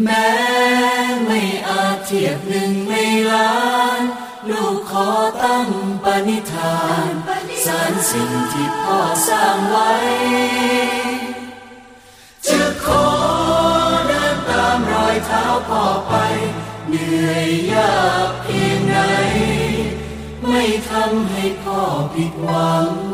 แม้ไม่อาจเทียบหนึ่งในล้าน ลูกขอตั้งปณิธานสารสิ่งที่พ่อสร้างไว้ จะขอเดินตามรอยเท้าพ่อไป เหนื่อยยากเพียงไหน ไม่ทำให้พ่อผิดหวัง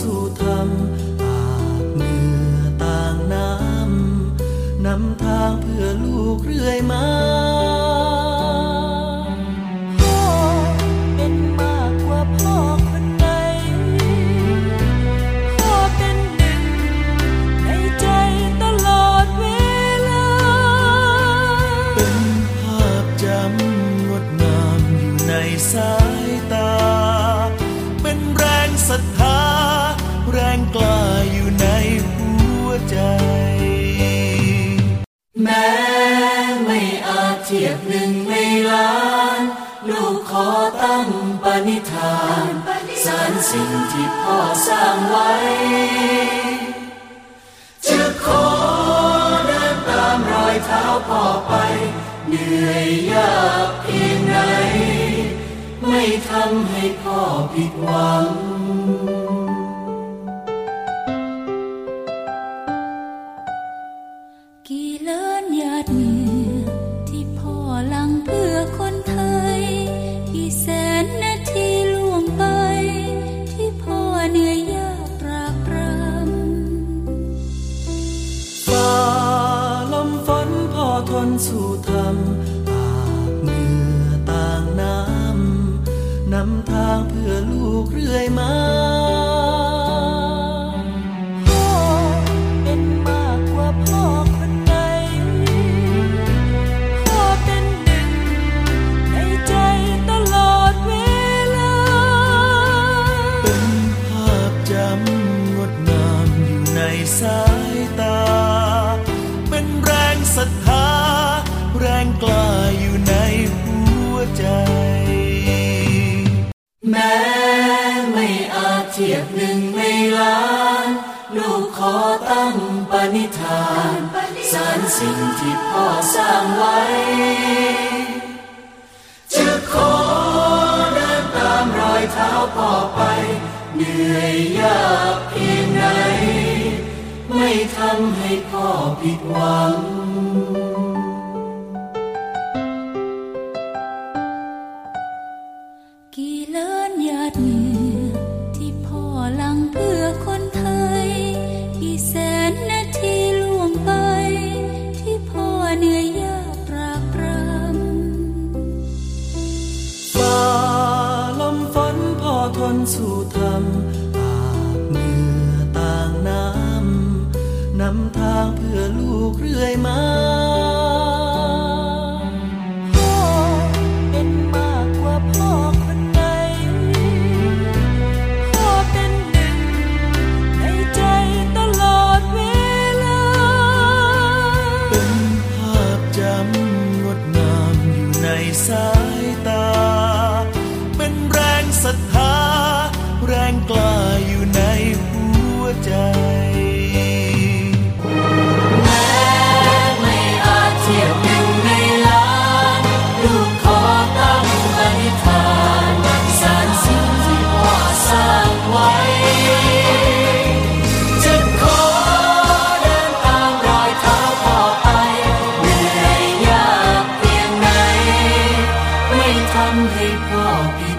สู่ธรรมอาบเหงื่อต่างน้ำนำทางเพื่อลูกเรื่อยมา แรงกล้าอยู่ในหัวใจ แม้ไม่อาจเทียบหนึ่งในล้าน ลูกขอตั้งปณิธานสารสิ่งที่พ่อสร้างไว้ จะขอเดินตามรอยเท้าพ่อไป เหนื่อยยากเพียงไหนไม่ทำให้พ่อผิดหวัง กี่เลินหยาดเหงื่อที่พ่อหลังเพื่อคนไทย กี่แสนนาทีล่วงไป ที่พ่อเหนื่อยยากตรากตรำฝ่าลมฝนพ่อทนสู้ทำอาบเหงื่อต่างน้ำนำทางเพื่อลูกเรื่อยมา สายตา เป็นแรงศรัทธา แรงกล้าอยู่ในหัวใจ แม้ไม่อาจเทียบหนึ่งในล้าน ลูกขอตั้งปณิธานสารสิ่งที่พ่อสร้างไว้ จะขอเดินตามรอยเท้าพ่อไป เหนื่อยยากเพียงไหน ไม่ทำให้พ่อผิดหวัง กี่เลินหยาดเหงื่อที่พ่อหลังเพื่อคนไทย กี่แสนนาทีล่วงไป ที่พ่อเหนื่อยยากตรากตรำฝ่าลมฝนพ่อทนสู้ท กากเพี